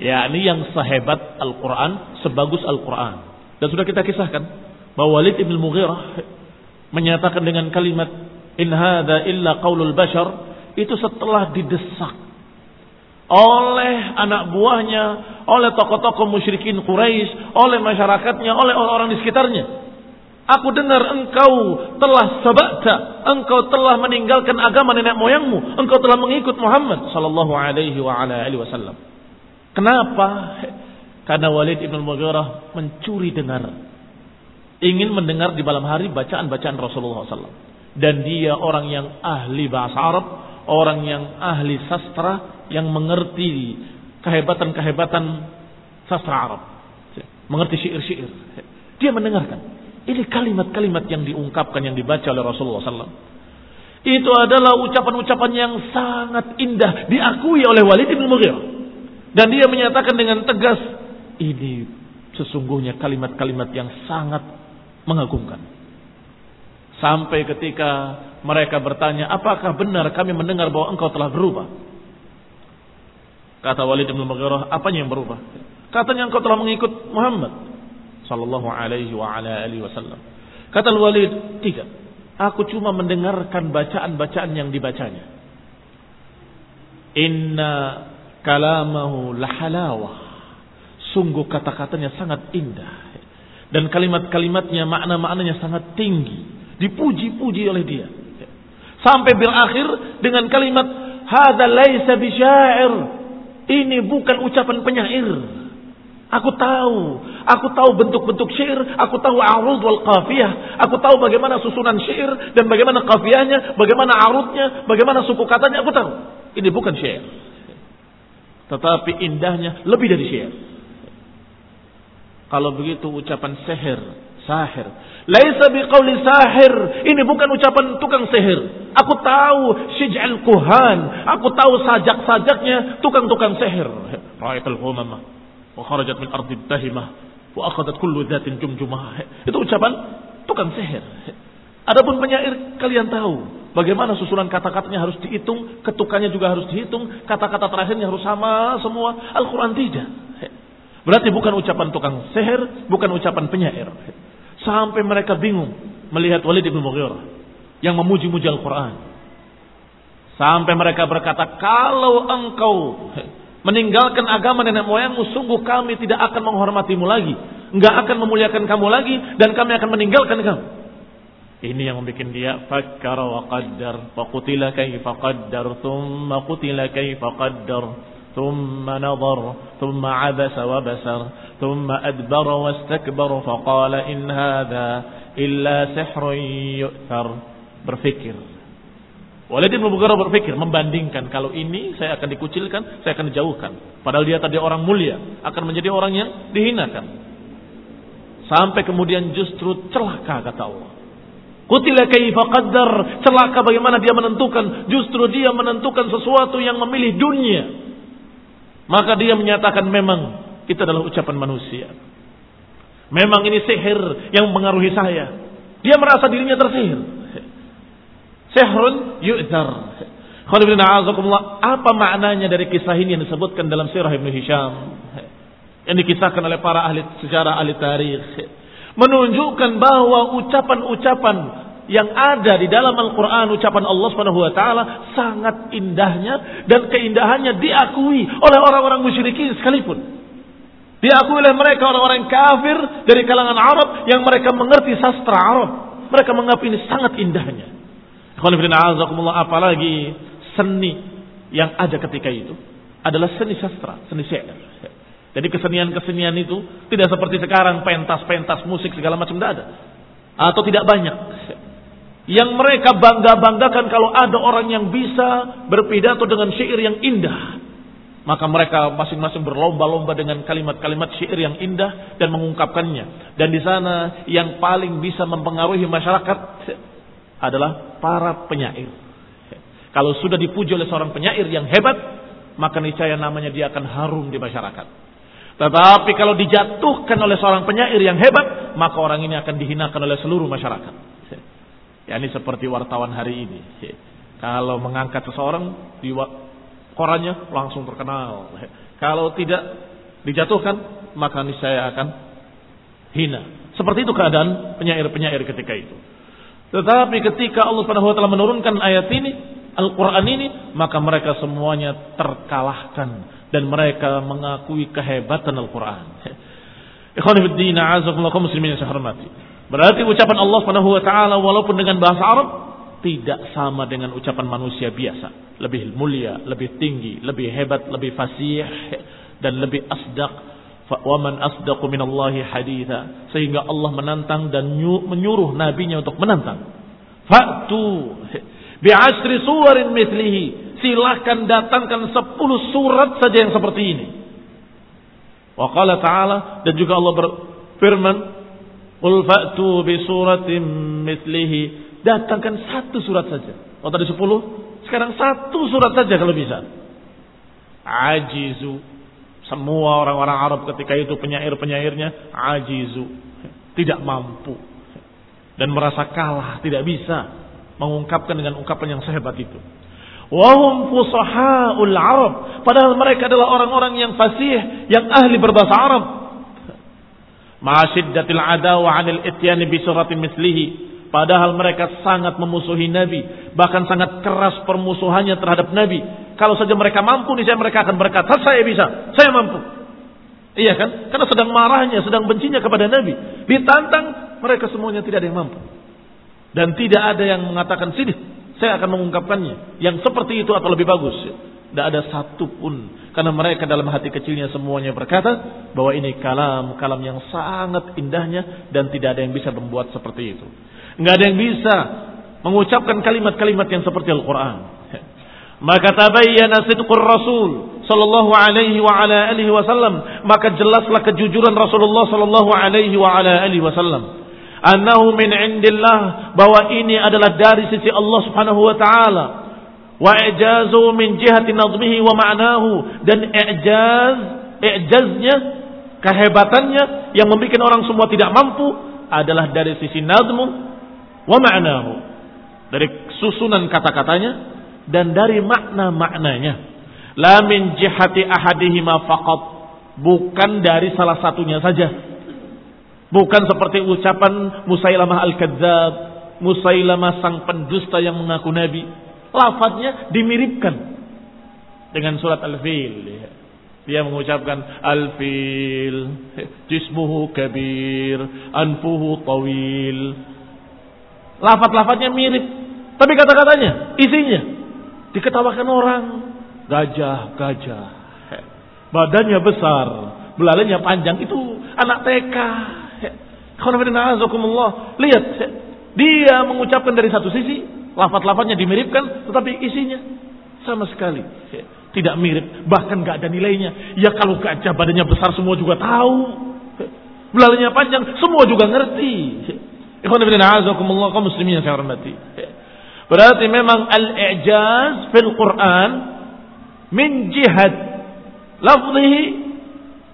Ya, ini yang sehebat Al-Quran, sebagus Al-Quran. Dan sudah kita kisahkan bahwa Walid ibn Mughirah menyatakan dengan kalimat in hadza illa qaulul bashar itu setelah didesak oleh anak buahnya, oleh tokoh-tokoh musyrikin Quraisy, oleh masyarakatnya, oleh orang-orang di sekitarnya. Aku dengar engkau telah sabata, engkau telah meninggalkan agama nenek moyangmu, engkau telah mengikut Muhammad sallallahu alaihi wa ala alihi wasallam. Kenapa? Karena Walid ibn Mughirah mencuri dengar ingin mendengar di malam hari bacaan-bacaan Rasulullah SAW. Dan dia orang yang ahli bahasa Arab, orang yang ahli sastra, yang mengerti kehebatan-kehebatan sastra Arab. Mengerti syair-syair. Dia mendengarkan. Ini kalimat-kalimat yang diungkapkan, yang dibaca oleh Rasulullah SAW. Itu adalah ucapan-ucapan yang sangat indah diakui oleh Walid bin Mughirah. Dan dia menyatakan dengan tegas, ini sesungguhnya kalimat-kalimat yang sangat mengagumkan. Sampai ketika mereka bertanya, apakah benar kami mendengar bahwa engkau telah berubah? Kata Walid bin Mughirah, apanya yang berubah? Katanya engkau telah mengikut Muhammad sallallahu alaihi wa ala alihi wasallam. Kata Walid, tidak. Aku cuma mendengarkan bacaan-bacaan yang dibacanya. Inna kalamahu lahalawah. Sungguh kata-katanya sangat indah. Dan kalimat-kalimatnya makna-maknanya sangat tinggi. Dipuji-puji oleh dia. Sampai berakhir dengan kalimat hadza laisa bisyair. Ini bukan ucapan penyair. Aku tahu. Aku tahu bentuk-bentuk syair. Aku tahu arud wal qafiyah aku tahu bagaimana susunan syair dan bagaimana qafiyahnya bagaimana arudnya bagaimana suku katanya. Aku tahu. Ini bukan syair. Tetapi indahnya lebih dari syair kalau begitu ucapan seher, sahir. Laisa biqauli sahir. Ini bukan ucapan tukang sihir. Aku tahu syij'al kuhan. Aku tahu sajak-sajaknya tukang-tukang sihir. Ra'aitul humamah. Wa kharajat min ardi tahimah. Wa akhadat kullu dhatin jumjumah. Itu ucapan tukang sihir. Adapun penyair kalian tahu bagaimana susunan kata-katanya harus dihitung, ketukannya juga harus dihitung, kata-kata terakhirnya harus sama semua. Al-Quran tidak. Berarti bukan ucapan tukang seher, bukan ucapan penyair. Sampai mereka bingung melihat Walid bin Mughirah yang memuji-muji Al-Quran. Sampai mereka berkata, kalau engkau meninggalkan agama nenek moyangmu, sungguh kami tidak akan menghormatimu lagi. Enggak akan memuliakan kamu lagi, dan kami akan meninggalkan kamu. Ini yang membuat dia fakkara wa qaddar, faqutila kaifa qaddar, thumma qutila kaifa qaddar. ثم نظر ثم عبس وبسر ثم أدبر واستكبر فقال إن هذا إلا سحر يؤثر berpikir Walid bin Mughirah berpikir membandingkan kalau ini saya akan dikucilkan, saya akan dijauhkan. Padahal dia tadi orang mulia, akan menjadi orang yang dihinakan. Sampai kemudian justru celaka kata Allah. Kutila kaifa qaddar, celaka bagaimana dia menentukan, justru dia menentukan sesuatu yang memilih dunia maka dia menyatakan memang itu adalah ucapan manusia. Memang ini sihir yang mengaruhi saya. Dia merasa dirinya tersihir. Sihrun yu'zar. Apa maknanya dari kisah ini yang disebutkan dalam sirah Ibn Hisham? Yang dikisahkan oleh para ahli sejarah, ahli tarikh. Menunjukkan bahwa ucapan-ucapan yang ada di dalam Al-Quran ucapan Allah Subhanahu Wa Taala sangat indahnya dan keindahannya diakui oleh orang-orang musyrikin sekalipun. Diakui oleh mereka orang-orang kafir dari kalangan Arab yang mereka mengerti sastra Arab. Mereka menganggap ini sangat indahnya. Apalagi seni yang ada ketika itu adalah seni sastra, seni syair. Jadi kesenian-kesenian itu tidak seperti sekarang pentas-pentas musik segala macam tidak ada. Atau tidak banyak. Yang mereka bangga-banggakan kalau ada orang yang bisa berpidato dengan syair yang indah. Maka mereka masing-masing berlomba-lomba dengan kalimat-kalimat syair yang indah dan mengungkapkannya. Dan di sana yang paling bisa mempengaruhi masyarakat adalah para penyair. Kalau sudah dipuji oleh seorang penyair yang hebat, maka niscaya namanya dia akan harum di masyarakat. Tetapi kalau dijatuhkan oleh seorang penyair yang hebat, maka orang ini akan dihinakan oleh seluruh masyarakat. Ya ini seperti wartawan hari ini. Kalau mengangkat seseorang di korannya langsung terkenal. Kalau tidak dijatuhkan, maka niscaya akan hina. Seperti itu keadaan penyair-penyair ketika itu. Tetapi ketika Allah Subhanahu wa taala menurunkan ayat ini, Al-Quran ini, maka mereka semuanya terkalahkan dan mereka mengakui kehebatan Al-Quran. hormati. Berarti ucapan Allah Subhanahu wa taala walaupun dengan bahasa Arab tidak sama dengan ucapan manusia biasa, lebih mulia, lebih tinggi, lebih hebat, lebih fasih dan lebih asdaq. Wa man asdaqu minallahi haditha. Sehingga Allah menantang dan menyuruh nabinya untuk menantang. Fa'tu Bi'asri suwarin mitlihi. Silahkan datangkan sepuluh surat saja yang seperti ini. Wa qala ta'ala. Dan juga Allah berfirman. Qul fa'tu bi suratin mitlihi. Datangkan satu surat saja. Oh tadi sepuluh. Sekarang satu surat saja kalau bisa. Ajizu. Semua orang-orang Arab ketika itu penyair-penyairnya. Ajizu. Tidak mampu. Dan merasa kalah. Tidak bisa mengungkapkan dengan ungkapan yang sehebat itu. Wahum fusahaul Arab. Padahal mereka adalah orang-orang yang fasih, yang ahli berbahasa Arab. Ma'asyiddatil adawa 'anil ityani bi mislihi. Padahal mereka sangat memusuhi Nabi, bahkan sangat keras permusuhannya terhadap Nabi. Kalau saja mereka mampu, nih mereka akan berkata, saya bisa, saya mampu. Iya kan? Karena sedang marahnya, sedang bencinya kepada Nabi. Ditantang, mereka semuanya tidak ada yang mampu. Dan tidak ada yang mengatakan sini, saya akan mengungkapkannya. Yang seperti itu atau lebih bagus. Tidak ada satu pun. Karena mereka dalam hati kecilnya semuanya berkata bahwa ini kalam, kalam yang sangat indahnya dan tidak ada yang bisa membuat seperti itu. Nggak ada yang bisa mengucapkan kalimat-kalimat yang seperti Al-Quran. (laughs) Maka tabayyana sidqur Rasul sallallahu alaihi wa ala alihi wasallam, maka jelaslah kejujuran Rasulullah sallallahu alaihi wa ala alihi wasallam annahu min indillah bahwa ini adalah dari sisi Allah Subhanahu wa taala wa i'jazu min jihati nadmihi wa ma'nahu. Dan i'jaz i'jaznya kehebatannya yang membuat orang semua tidak mampu adalah dari sisi nadmu wa ma'nahu. Dari susunan kata-katanya dan dari makna-maknanya. La min jihati ahadihima faqat. Bukan dari salah satunya saja. Bukan seperti ucapan Musailamah Al-Kadzab, Musailamah sang pendusta yang mengaku nabi. Lafadznya dimiripkan dengan surat Al-Fil. Dia mengucapkan Al-Fil, jismuhu kabir, anfuhu tawil. Lafad-lafadnya mirip. Tapi kata-katanya, isinya diketawakan orang. Gajah, gajah. Badannya besar, belalainya panjang. Itu anak TK. Lihat, dia mengucapkan dari satu sisi, lafat-lafatnya dimiripkan, tetapi isinya sama sekali tidak mirip, bahkan gak ada nilainya. Ya kalau gajah badannya besar semua juga tahu, belalainya panjang semua juga ngerti. Muslimin yang saya hormati. Berarti memang al-i'jaz fil Quran min jihad lafzihi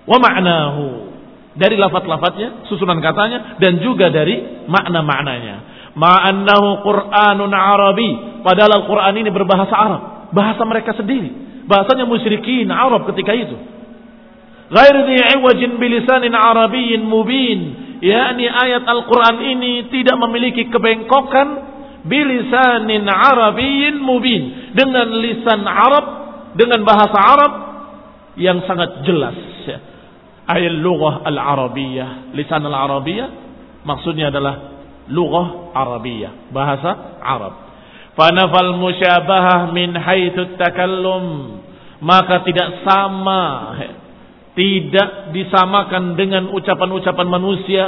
wa ma'nahu dari lafat-lafatnya, susunan katanya, dan juga dari makna-maknanya. Ma'annahu Qur'anun Arabi. Padahal Al-Quran ini berbahasa Arab. Bahasa mereka sendiri. Bahasanya musyrikin Arab ketika itu. Ghair di'iwajin bilisanin Arabiyyin mubin. yakni ayat Al-Quran ini tidak memiliki kebengkokan bilisanin Arabiyyin mubin. Dengan lisan Arab, dengan bahasa Arab yang sangat jelas ayat lughah al-arabiyah, lisan al-arabiyah maksudnya adalah lughah arabiyah, bahasa Arab. Fanafal musyabahah min haitsu takallum. Maka tidak sama tidak disamakan dengan ucapan-ucapan manusia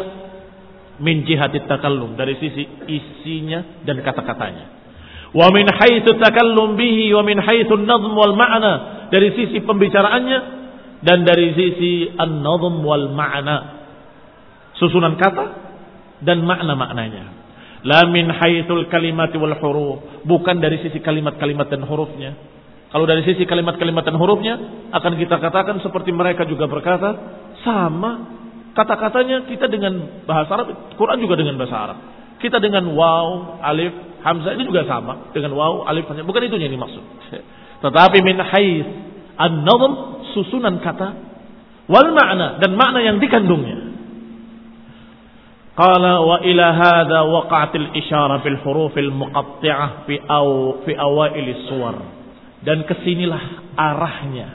min jihati takallum dari sisi isinya dan kata-katanya. Wa min haitsu takallum bihi wa min haitsu an-nazm wal ma'na dari sisi pembicaraannya dan dari sisi an-nazm wal ma'na susunan kata dan makna-maknanya. La min haitsul kalimati wal huruf, bukan dari sisi kalimat-kalimat dan hurufnya. Kalau dari sisi kalimat-kalimat dan hurufnya akan kita katakan seperti mereka juga berkata sama kata-katanya kita dengan bahasa Arab, Quran juga dengan bahasa Arab. Kita dengan waw, alif, hamzah ini juga sama dengan waw, alif, hamzah. Bukan itu yang dimaksud. Tetapi min haits an-nazm susunan kata wal makna dan makna yang dikandungnya. Qala wa ila hadha waqa'atil isyara bil hurufil muqatti'ah fi aw fi awail suwar dan ke sinilah arahnya.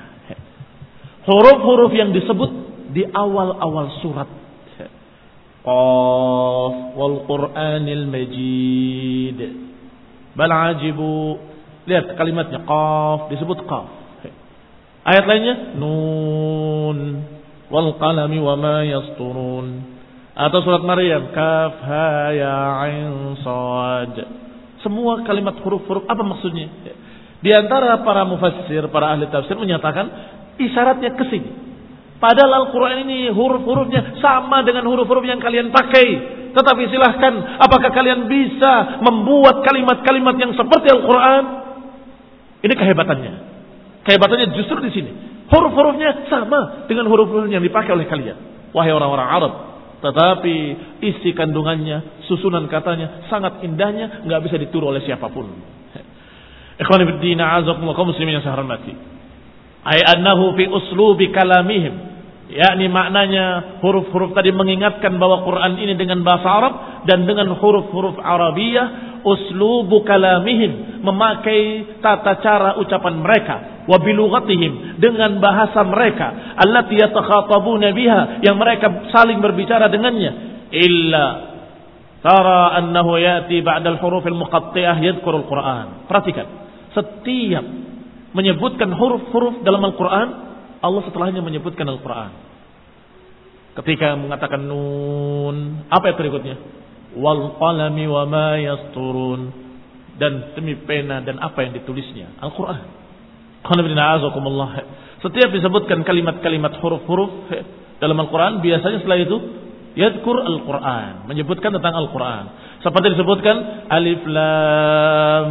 Huruf-huruf yang disebut di awal-awal surat. Qaf wal Qur'anil Majid. Bal ajibu. Lihat kalimatnya qaf disebut qaf. Ayat lainnya nun wal qalami wa ma yasturun. Atau surat Maryam kaf ha ya ain sad. Semua kalimat huruf-huruf apa maksudnya? Di antara para mufassir, para ahli tafsir menyatakan isyaratnya ke sini. Padahal Al-Quran ini huruf-hurufnya sama dengan huruf-huruf yang kalian pakai. Tetapi silahkan, apakah kalian bisa membuat kalimat-kalimat yang seperti Al-Quran? Ini kehebatannya. Kehebatannya justru di sini. Huruf-hurufnya sama dengan huruf-huruf yang dipakai oleh kalian. Wahai orang-orang Arab. Tetapi isi kandungannya, susunan katanya, sangat indahnya, nggak bisa ditiru oleh siapa pun. Ikhwan fillah a'azakumullah kaum muslimin yang saya hormati. Annahu fi uslubi kalamihim. Yakni maknanya huruf-huruf tadi mengingatkan bahwa Quran ini dengan bahasa Arab dan dengan huruf-huruf Arabiyah uslubu kalamihim memakai tata cara ucapan mereka wa bilughatihim dengan bahasa mereka allati yatakhatabuna biha yang mereka saling berbicara dengannya illa tara annahu yati ba'da al-huruf al-muqatti'ah yadhkuru al-Quran perhatikan setiap menyebutkan huruf-huruf dalam Al-Quran, Allah setelahnya menyebutkan Al-Quran. Ketika mengatakan nun, apa yang berikutnya? Wal qalami wa ma yasturun. Dan demi pena dan apa yang ditulisnya. Al-Quran. Setiap disebutkan kalimat-kalimat huruf-huruf dalam Al-Quran, biasanya setelah itu Yadkur Al-Quran. Menyebutkan tentang Al-Quran. Seperti disebutkan Alif Lam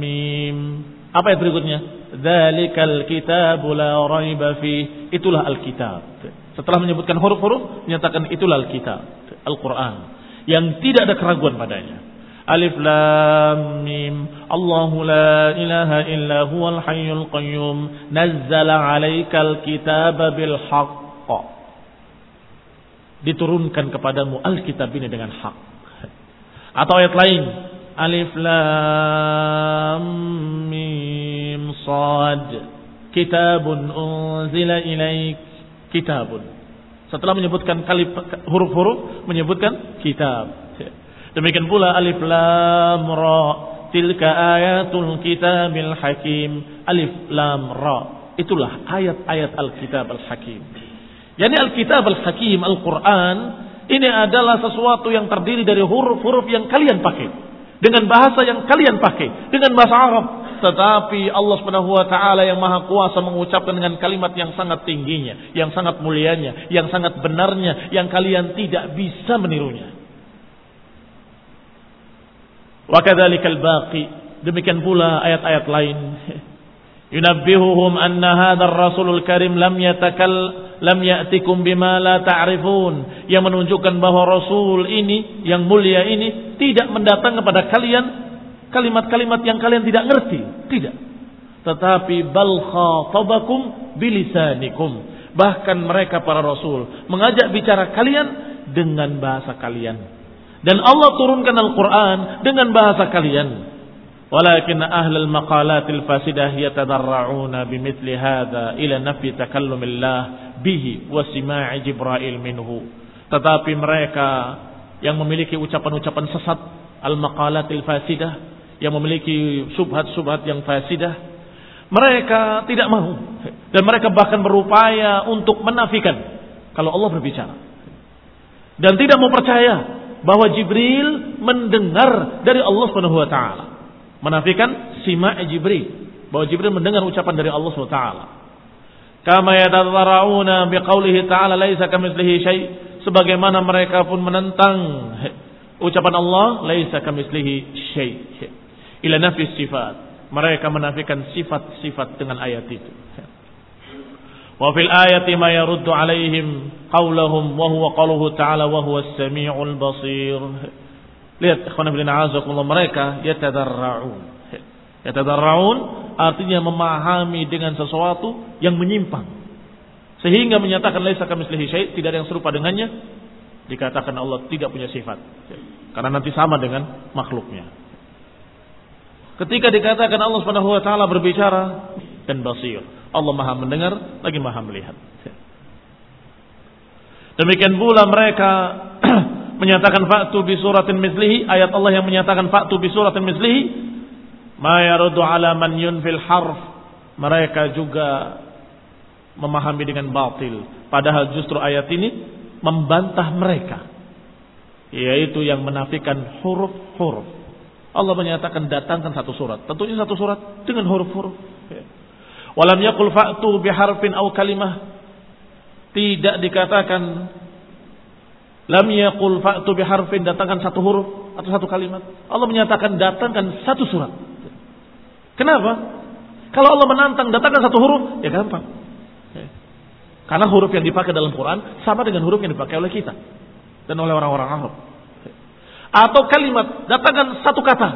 Mim. Apa yang berikutnya? Dzalikal kitabu la raiba fi. Itulah Al-Kitab. Setelah menyebutkan huruf-huruf, menyatakan itulah Al-Kitab. Al-Quran. Yang tidak ada keraguan padanya. Alif Lam Mim. Allahu la ilaha illa huwal hayyul qayyum. Nazzala alaikal kitaba bil haqq diturunkan kepadamu Alkitab ini dengan hak. Atau ayat lain, Alif Lam Mim Sad. Kitabun unzila ilaik kitabun. Setelah menyebutkan kali huruf-huruf menyebutkan kitab. Demikian pula Alif Lam Ra. Tilka ayatul kitabil hakim. Alif Lam Ra. Itulah ayat-ayat Alkitab Al-Hakim. Yani Alkitab Al-Hakim, Al-Quran, ini adalah sesuatu yang terdiri dari huruf-huruf yang kalian pakai. Dengan bahasa yang kalian pakai. Dengan bahasa Arab. Tetapi Allah Subhanahu wa taala yang Maha Kuasa mengucapkan dengan kalimat yang sangat tingginya, yang sangat mulianya, yang sangat benarnya, yang kalian tidak bisa menirunya. Wa kadzalikal baqi. Demikian pula ayat-ayat lain. (laughs) Yunabbihuhum anna hadzal rasulul karim lam yatakal lam ya'tikum bima la ta'rifun yang menunjukkan bahwa rasul ini yang mulia ini tidak mendatang kepada kalian kalimat-kalimat yang kalian tidak ngerti. Tidak. Tetapi bal khatabakum bilisanikum. Bahkan mereka para rasul mengajak bicara kalian dengan bahasa kalian. Dan Allah turunkan Al-Quran dengan bahasa kalian. Walakin ahlal maqalatil fasidah yatadarra'una bimithli hadha ila nafi takallumillah bihi wa sima'i Jibril minhu. Tetapi mereka yang memiliki ucapan-ucapan sesat al-maqalatil fasidah yang memiliki subhat-subhat yang fasidah, mereka tidak mau dan mereka bahkan berupaya untuk menafikan kalau Allah berbicara. Dan tidak mau percaya bahwa Jibril mendengar dari Allah Subhanahu wa taala. Menafikan sima' Jibril bahwa Jibril mendengar ucapan dari Allah Subhanahu wa taala. Kama yatadarrauna biqaulihi ta'ala laisa kamitslihi syai' sebagaimana mereka pun menentang ucapan Allah laisa kamitslihi syai' ila nafi sifat. Mereka menafikan sifat-sifat dengan ayat itu. Wa fil ayati ma yaruddu alaihim qaulahum wa huwa qauluhu ta'ala wa huwa as-sami'ul basir. Lihat ikhwan fillah azakumullah mereka yatadarraun. Yatadarraun artinya memahami dengan sesuatu yang menyimpang. Sehingga menyatakan laisa kamitslihi syai' tidak ada yang serupa dengannya. Dikatakan Allah tidak punya sifat. Karena nanti sama dengan makhluknya ketika dikatakan Allah Subhanahu wa taala berbicara dan basir Allah Maha mendengar lagi Maha melihat demikian pula mereka (clears throat) menyatakan fa'tu bi suratin mislihi ayat Allah yang menyatakan fa'tu bi suratin mislihi ma yaruddu ala man yunfil harf mereka juga memahami dengan batil. Padahal justru ayat ini membantah mereka. Yaitu yang menafikan huruf-huruf. Allah menyatakan datangkan satu surat. Tentunya satu surat dengan huruf-huruf. Walam yakul fa'tu biharfin au kalimah. Tidak dikatakan lam yakul fa'tu biharfin datangkan satu huruf atau satu kalimat. Allah menyatakan datangkan satu surat. Kenapa? Kalau Allah menantang datangkan satu huruf, ya gampang. Karena huruf yang dipakai dalam Quran sama dengan huruf yang dipakai oleh kita dan oleh orang-orang Arab. Atau kalimat, datangkan satu kata.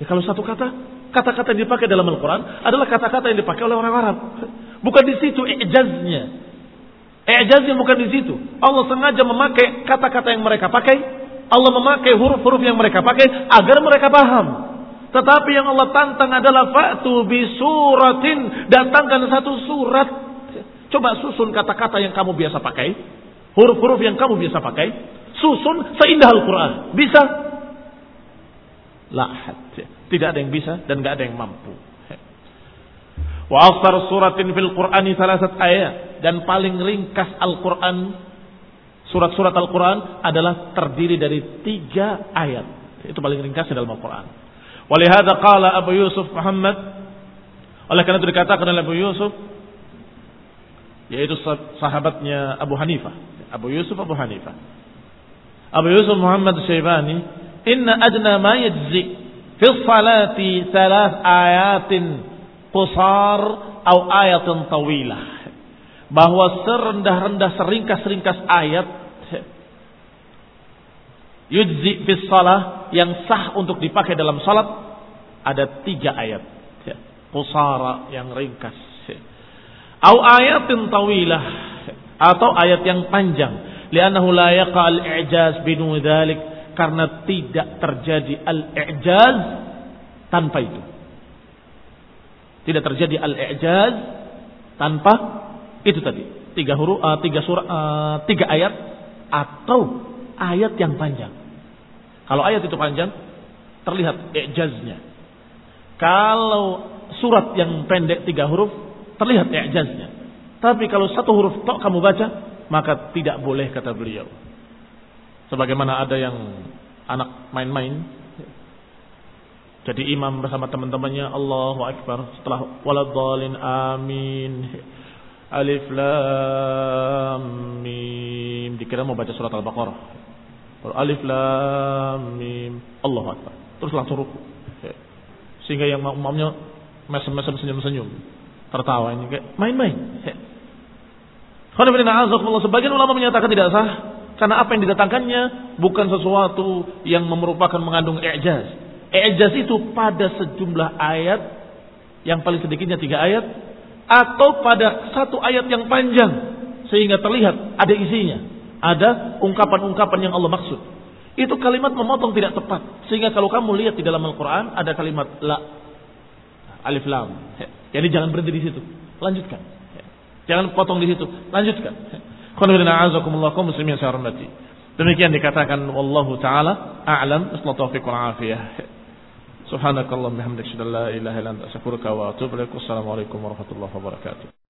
Ya kalau satu kata, kata-kata yang dipakai dalam Al-Quran adalah kata-kata yang dipakai oleh orang Arab. Bukan di situ ijaznya. Ijaznya bukan di situ. Allah sengaja memakai kata-kata yang mereka pakai. Allah memakai huruf-huruf yang mereka pakai agar mereka paham. Tetapi yang Allah tantang adalah fa'tu bi suratin, datangkan satu surat Coba susun kata-kata yang kamu biasa pakai. Huruf-huruf yang kamu biasa pakai. Susun seindah Al-Quran. Bisa? Lahat. Tidak ada yang bisa dan tidak ada yang mampu. Wa asar suratin fil Qur'ani salasat ayat. Dan paling ringkas Al-Quran. Surat-surat Al-Quran adalah terdiri dari tiga ayat. Itu paling ringkas dalam Al-Quran. Walihada qala Abu Yusuf Muhammad. Oleh karena itu dikatakan oleh Abu Yusuf yaitu sahabatnya Abu Hanifah, Abu Yusuf Abu Hanifah. Abu Yusuf Muhammad Syaibani, "Inna adna ma yajzi fi salati thalath ayatin qusar atau ayatin tawilah." Bahwa serendah-rendah seringkas-ringkas ayat yujzi fi salah yang sah untuk dipakai dalam salat ada tiga ayat. Qusara yang ringkas Au ayatin tawilah atau ayat yang panjang. Li'annahu la yaqa al-i'jaz dzalik karena tidak terjadi al-i'jaz tanpa itu. Tidak terjadi al-i'jaz tanpa itu tadi. Tiga huruf, uh, tiga surah, uh, tiga ayat atau ayat yang panjang. Kalau ayat itu panjang, terlihat i'jaznya. Kalau surat yang pendek tiga huruf, Terlihat i'jaznya. Tapi kalau satu huruf tok kamu baca, maka tidak boleh kata beliau. Sebagaimana ada yang anak main-main jadi imam bersama teman-temannya Allahu Akbar setelah waladhalin amin alif lam mim. Dikira mau baca surat al-baqarah. Alif lam mim. Allahu Akbar. Terus langsung ruku. Sehingga yang makmumnya mesem-mesem senyum-senyum. Tertawa ini kayak main-main. Sebagian ulama menyatakan tidak sah karena apa yang didatangkannya bukan sesuatu yang merupakan mengandung i'jaz. I'jaz itu pada sejumlah ayat yang paling sedikitnya tiga ayat atau pada satu ayat yang panjang sehingga terlihat ada isinya, ada ungkapan-ungkapan yang Allah maksud. Itu kalimat memotong tidak tepat sehingga kalau kamu lihat di dalam Al-Qur'an ada kalimat la alif lam jadi jangan berhenti di situ. Lanjutkan. Jangan potong di situ. Lanjutkan. muslimin saya hormati. Demikian dikatakan wallahu taala a'lam. Assalamualaikum afiyah. Subhanakallah bihamdika la ilaha illa anta astaghfiruka wa atubu ilaik. Wassalamualaikum warahmatullahi wabarakatuh.